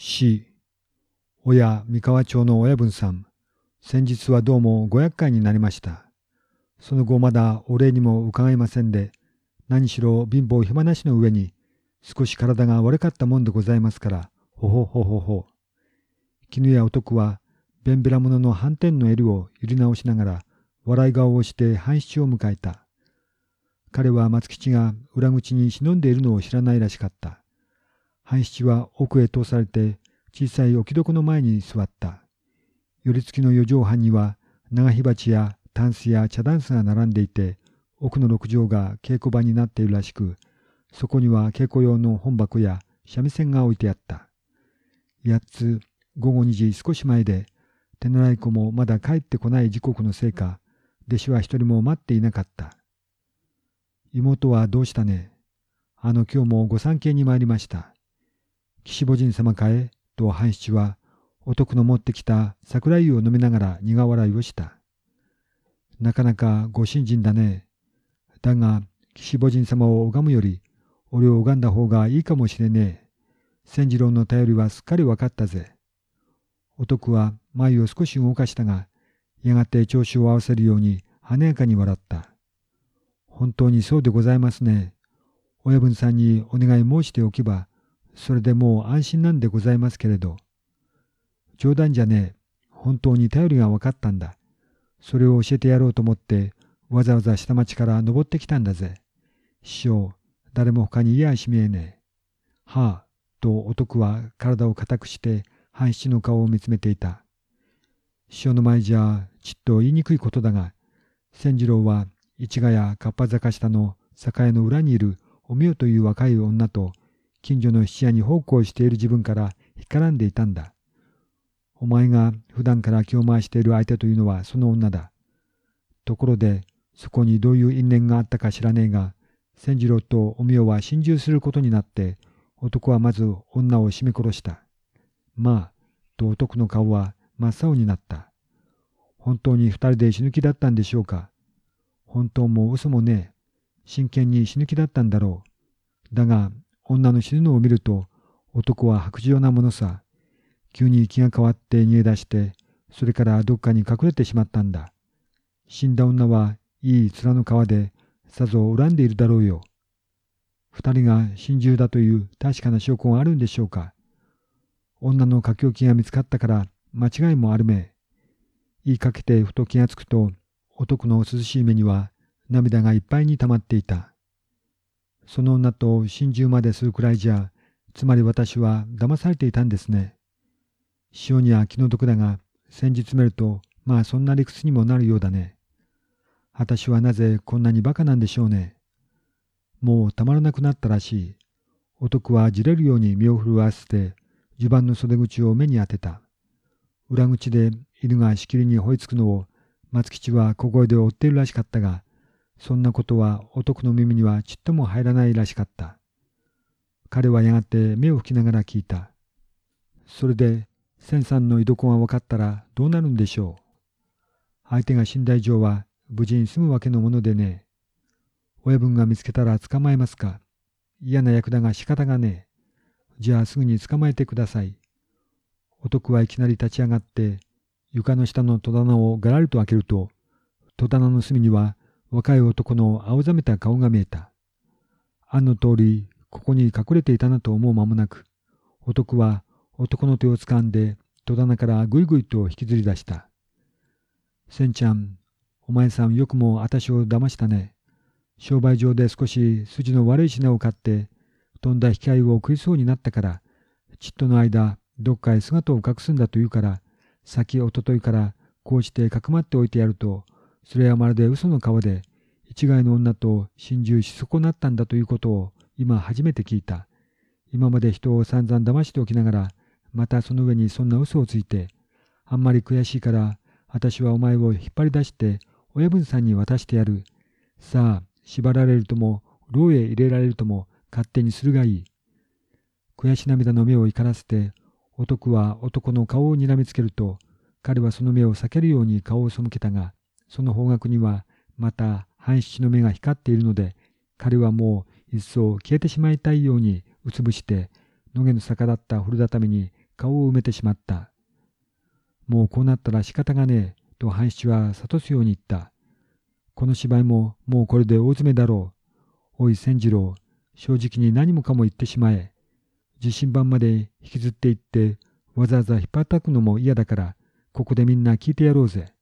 C、親三河町の親分さん、先日はどうもご厄介になりました。その後まだお礼にも伺いませんで、何しろ貧乏暇なしの上に、少し体が悪かったもんでございますから、ほほほほほ。絹や男は、べんべら者の斑点の襟を揺り直しながら、笑い顔をして半七を迎えた。彼は松吉が裏口に忍んでいるのを知らないらしかった。半七は奥へ通されて小さい置き床の前に座った。寄り付きの四畳半には長火鉢やタンスや茶ダンスが並んでいて、奥の六畳が稽古場になっているらしく、そこには稽古用の本箱や三味線が置いてあった。八つ午後2時少し前で、手習い子もまだ帰ってこない時刻のせいか、弟子は一人も待っていなかった。妹はどうしたね？あの今日もご参詣に参りました。岸母神様かえと半七は、お徳の持ってきた桜湯を飲みながら苦笑いをした。なかなかご信心だね。だが、岸母神様を拝むより、俺を拝んだ方がいいかもしれねえ。千次郎の頼りはすっかり分かったぜ。お徳は眉を少し動かしたが、やがて調子を合わせるように華やかに笑った。本当にそうでございますね。親分さんにお願い申しておけば、それでもう安心なんでございますけれど。冗談じゃねえ。本当に頼りが分かったんだ。それを教えてやろうと思って、わざわざ下町から登ってきたんだぜ。師匠、誰も他に言いやしめえねえ。はあ、と男は体を固くして半七の顔を見つめていた。師匠の前じゃちっと言いにくいことだが、千次郎は市ヶ谷かっぱ坂下の酒屋の裏にいるおみよという若い女と近所の質屋に奉公している自分から引っ絡んでいたんだ。お前が普段から気を回している相手というのはその女だ。ところで、そこにどういう因縁があったか知らねえが、千次郎とおみよは心中することになって、男はまず女を絞め殺した。まあ、と男の顔は真っ青になった。本当に二人で死ぬ気だったんでしょうか。本当も嘘もねえ。真剣に死ぬ気だったんだろう。だが、女の死ぬのを見ると、男は白状なものさ。急に気が変わって逃げ出して、それからどっかに隠れてしまったんだ。死んだ女はいい面の皮で、さぞ恨んでいるだろうよ。二人が心中だという確かな証拠があるんでしょうか。女の書き置きが見つかったから間違いもあるめ。言いかけてふと気がつくと、男の涼しい目には涙がいっぱいに溜まっていた。その女と心中までするくらいじゃ、つまり私は騙されていたんですね。塩には気の毒だが、先日めると、まあそんな理屈にもなるようだね。私はなぜこんなにバカなんでしょうね。もうたまらなくなったらしい。男はじれるように身を震わせて、襦袢の袖口を目に当てた。裏口で犬がしきりに追いつくのを松吉は小声で追っているらしかったが、そんなことは男の耳にはちっとも入らないらしかった。彼はやがて目を拭きながら聞いた。それで、千さんの居所が分かったらどうなるんでしょう。相手が死んだ以上は無事に済むわけのものでね。親分が見つけたら捕まえますか。嫌な役だが仕方がねえ。じゃあすぐに捕まえてください。男はいきなり立ち上がって床の下の戸棚をガラリと開けると、戸棚の隅には若い男の青ざめた顔が見えた。案の通り、ここに隠れていたなと思う間もなく、男は男の手を掴んで戸棚からぐいぐいと引きずり出した。千ちゃん、お前さんよくも私を騙したね。商売上で少し筋の悪い品を買って、飛んだ引き合いを食いそうになったから、ちっとの間、どっかへ姿を隠すんだと言うから、先おとといからこうしてかくまっておいてやると、それはまるで嘘の顔で、一概の女と心中し損なったんだということを今初めて聞いた。今まで人を散々騙しておきながら、またその上にそんな嘘をついて、あんまり悔しいから、私はお前を引っ張り出して親分さんに渡してやる。さあ、縛られるとも、牢へ入れられるとも、勝手にするがいい。悔し涙の目を怒らせて、男は男の顔を睨みつけると、彼はその目を避けるように顔を背けたが、その方角にはまた半七の目が光っているので、彼はもう一層消えてしまいたいようにうつぶして、野毛の逆だった古畳に顔を埋めてしまった。もうこうなったら仕方がねえ、と半七は諭すように言った。この芝居ももうこれで大詰めだろう。おい千次郎、正直に何もかも言ってしまえ。受信版まで引きずっていって、わざわざ引っ張ったくのも嫌だから、ここでみんな聞いてやろうぜ。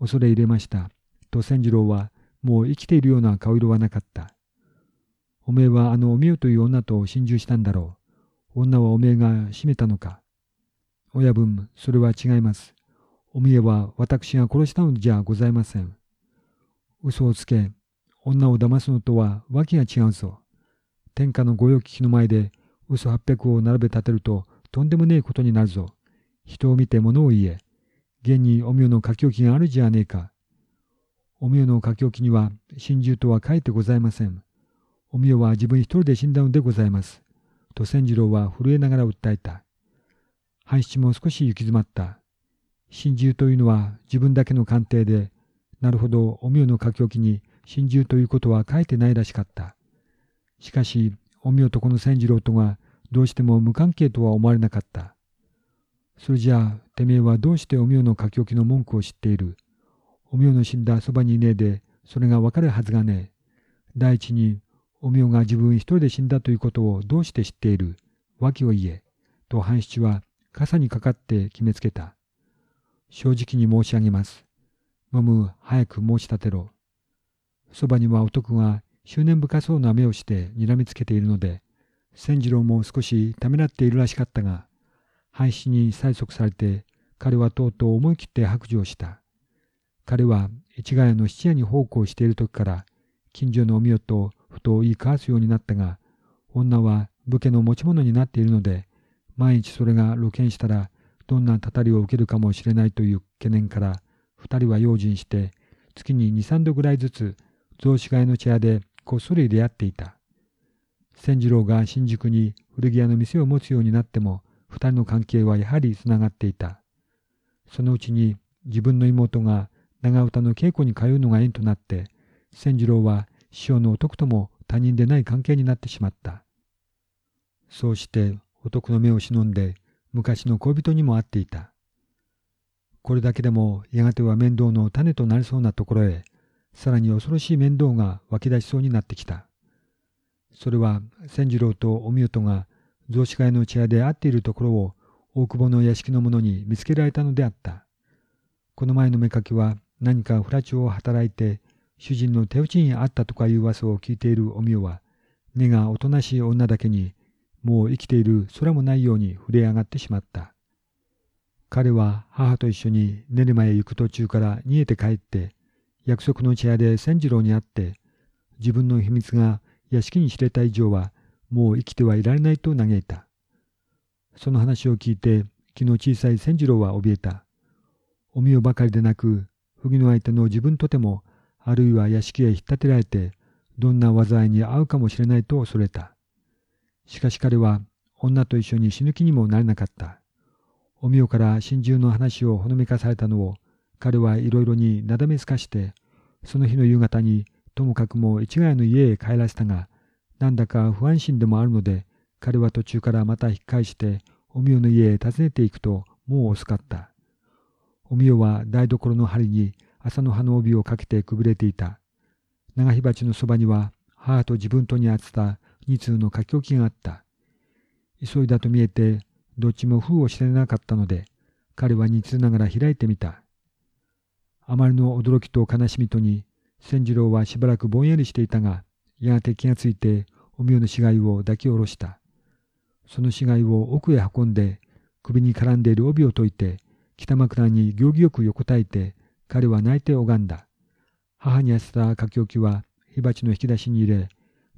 恐れ入れました。と千次郎は、もう生きているような顔色はなかった。おめえはあのおみよという女と心中したんだろう。女はおめえが閉めたのか。親分、それは違います。おみえは私が殺したのじゃございません。嘘をつけ、女を騙すのとは訳が違うぞ。天下の御用聞きの前で嘘八百を並べ立てるととんでもねえことになるぞ。人を見て物を言え。現におみよの書き置きがあるじゃねえか。おみよの書き置きには心中とは書いてございません。おみよは自分一人で死んだのでございます。と千次郎は震えながら訴えた。半七も少し行き詰まった。心中というのは自分だけの鑑定で、なるほどおみよの書き置きに心中ということは書いてないらしかった。しかし、おみよとこの千次郎とがどうしても無関係とは思われなかった。それじゃあ、てめえはどうしておみよの書き置きの文句を知っている？おみよの死んだそばにいねえで、それがわかるはずがねえ。第一に、おみよが自分一人で死んだということをどうして知っている？訳を言え。と半七は傘にかかって決めつけた。正直に申し上げます。もむ、早く申し立てろ。そばには男が執念深そうな目をして睨みつけているので、千次郎も少しためらっているらしかったが、半七に催促されて、彼はとうとう思い切って白状した。彼は市ヶ谷の質屋に奉公している時から、近所のおみよとふと言い交わすようになったが、女は武家の持ち物になっているので、毎日それが露見したら、どんなたたりを受けるかもしれないという懸念から、二人は用心して、月に二三度ぐらいずつ、雑司ヶ谷の茶屋でこっそり出会っていた。千次郎が新宿に古着屋の店を持つようになっても、二人の関係はやはりつながっていた。そのうちに自分の妹が長唄の稽古に通うのが縁となって、千次郎は師匠の男とも他人でない関係になってしまった。そうして男の目を忍んで昔の恋人にも会っていた。これだけでもやがては面倒の種となりそうなところへ、さらに恐ろしい面倒が湧き出しそうになってきた。それは千次郎とおみよとが雑司会の茶屋で会っているところを大久保の屋敷の者に見つけられたのであった。この前の目かけは何か不埒を働いて主人の手打ちにあったとかいう噂を聞いているおみよは根がおとなしい女だけにもう生きている空もないように震え上がってしまった。彼は母と一緒に練馬へ行く途中から逃げて帰って約束の茶屋で千次郎に会って自分の秘密が屋敷に知れた以上はもう生きてはいられないと嘆いた。その話を聞いて気の小さい千次郎は怯えた。おみよばかりでなく不義の相手の自分とてもあるいは屋敷へ引っ立てられてどんな災いに遭うかもしれないと恐れた。しかし彼は女と一緒に死ぬ気にもなれなかった。おみよから心中の話をほのめかされたのを彼はいろいろになだめすかしてその日の夕方にともかくも市ヶ谷の家へ帰らせたがなんだか不安心でもあるので彼は途中からまた引き返しておみよの家へ訪ねていくともう遅かった。おみよは台所の針に朝の葉の帯をかけてくびれていた。長火鉢のそばには母と自分とにあった二通の書き置きがあった。急いだと見えて、どっちも封をしてなかったので、彼は二通ながら開いてみた。あまりの驚きと悲しみとに、千次郎はしばらくぼんやりしていたが、やがて気がついて、おみよの死骸を抱き下ろした。その死骸を奥へ運んで、首に絡んでいる帯を解いて、北枕に行儀よく横たえて、彼は泣いて拝んだ。母に当てた書き置きは火鉢の引き出しに入れ、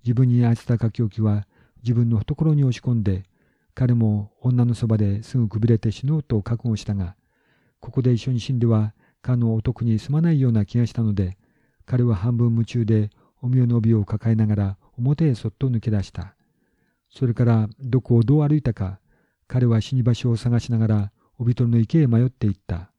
自分に当てた書き置きは自分の懐に押し込んで、彼も女のそばですぐくびれて死のうと覚悟したが、ここで一緒に死んでは、かのお得にすまないような気がしたので、彼は半分夢中で、おみおの帯を抱えながら表へそっと抜け出した。それからどこをどう歩いたか、彼は死に場所を探しながら、帯取りの池へ迷っていった。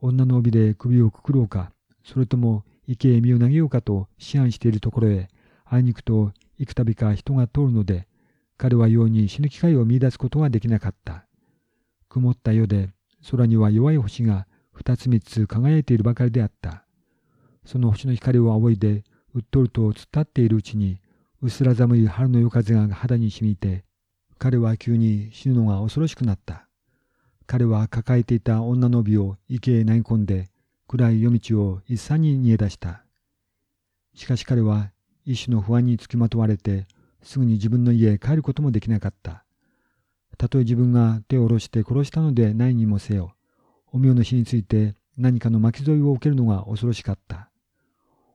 女の帯で首をくくろうか、それとも池へ身を投げようかと思案しているところへ、あいにくと幾度か人が通るので、彼はように死ぬ機会を見出すことができなかった。曇った夜で空には弱い星が二つ三つ輝いているばかりであった。その星の光を仰いでうっとりと突っ立っているうちに薄ら寒い春の夜風が肌に染みて彼は急に死ぬのが恐ろしくなった。彼は抱えていた女の帯を池へ投げ込んで暗い夜道を一切に逃げ出した。しかし彼は一種の不安につきまとわれてすぐに自分の家へ帰ることもできなかった。たとえ自分が手を下ろして殺したのでないにもせよ、おみおの死について何かの巻き添えを受けるのが恐ろしかった。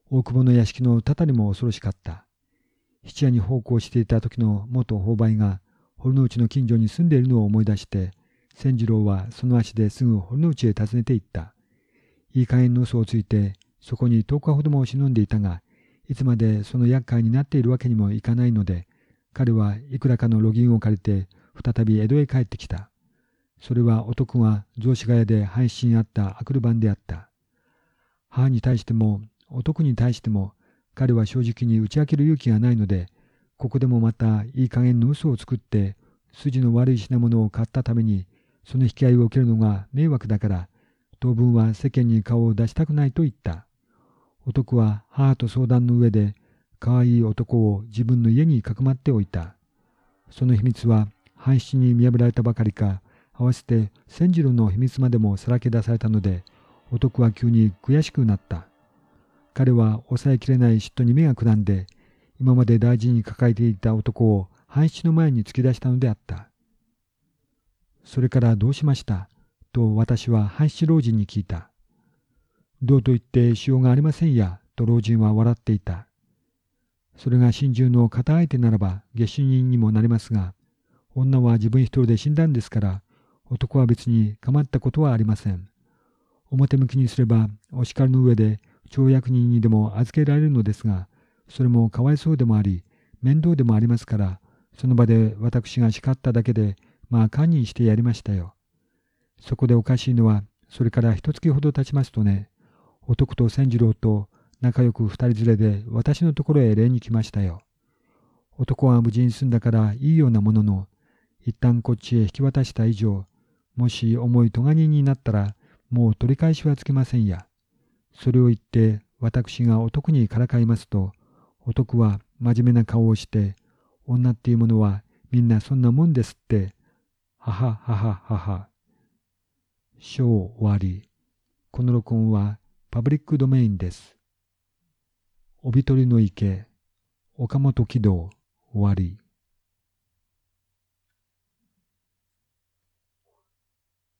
大久保の屋敷のたたりも恐ろしかった。質屋に奉公していた時の元購買が堀之内の近所に住んでいるのを思い出して、千次郎はその足ですぐ堀之内へ訪ねて行った。いい加減の嘘をついて、そこに10日ほども忍んでいたが、いつまでその厄介になっているわけにもいかないので、彼はいくらかの路銀を借りて、再び江戸へ帰ってきた。それは男が雑司ヶ谷で配信あったあくる番であった。母に対しても男に対しても彼は正直に打ち明ける勇気がないので、ここでもまたいい加減の嘘を作って筋の悪い品物を買ったためにその引き合いを受けるのが迷惑だから当分は世間に顔を出したくないと言った。男は母と相談の上で可愛い男を自分の家にかくまっておいた。その秘密は半七に見破られたばかりか合わせて千次郎の秘密までもさらけ出されたので男は急に悔しくなった。彼は抑えきれない嫉妬に目がくらんで、今まで大事に抱えていた男を半七の前に突き出したのであった。それからどうしました？と私は半七老人に聞いた。どうと言ってしようがありませんや、と老人は笑っていた。それが心中の片相手ならば下手人にもなりますが、女は自分一人で死んだんですから、男は別に構ったことはありません。表向きにすれば、お叱りの上で町役人にでも預けられるのですが、それもかわいそうでもあり、面倒でもありますから、その場で私が叱っただけで、まあ堪忍してやりましたよ。そこでおかしいのは、それから一月ほど経ちますとね、男と千次郎と仲良く二人連れで私のところへ礼に来ましたよ。男は無事に済んだからいいようなものの、一旦こっちへ引き渡した以上、もし重い咎人になったら、もう取り返しはつけませんや。それを言って私が男にからかいますと、男は真面目な顔をして、女っていうものはみんなそんなもんですって、はははははは。章終わり。この録音はパブリックドメインです。帯取りの池、岡本喜道終わり。